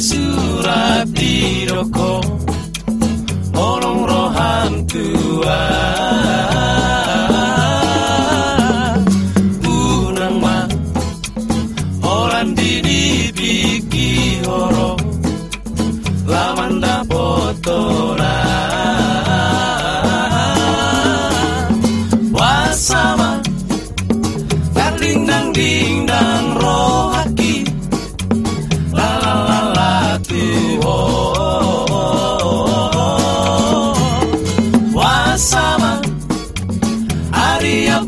surat di roko Olong rohan tua. Unang ma Orang di biki horo Lamanda potora Wasama Ding dang ding dang rohaki Aria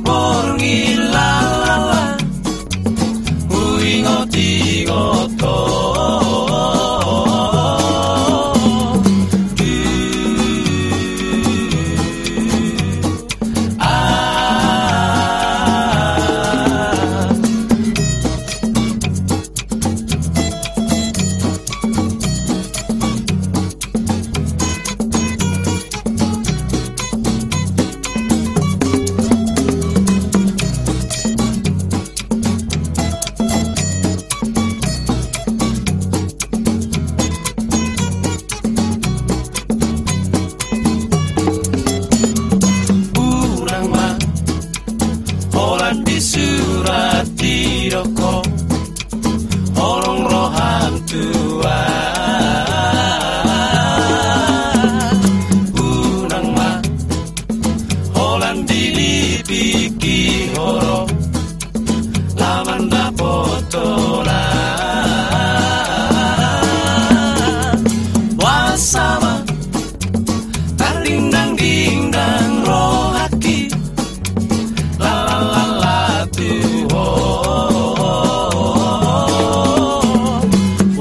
horo Lamanda potola. Wasama Tarding dang ding dang rohaki. La la la la tu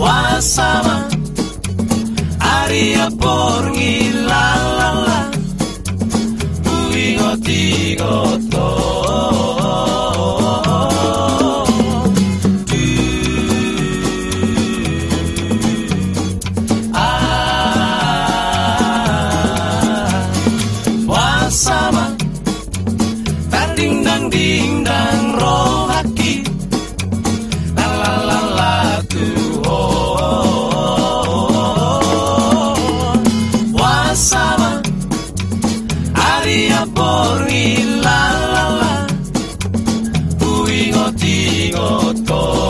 Wasama Aria porngi la la contigo todo.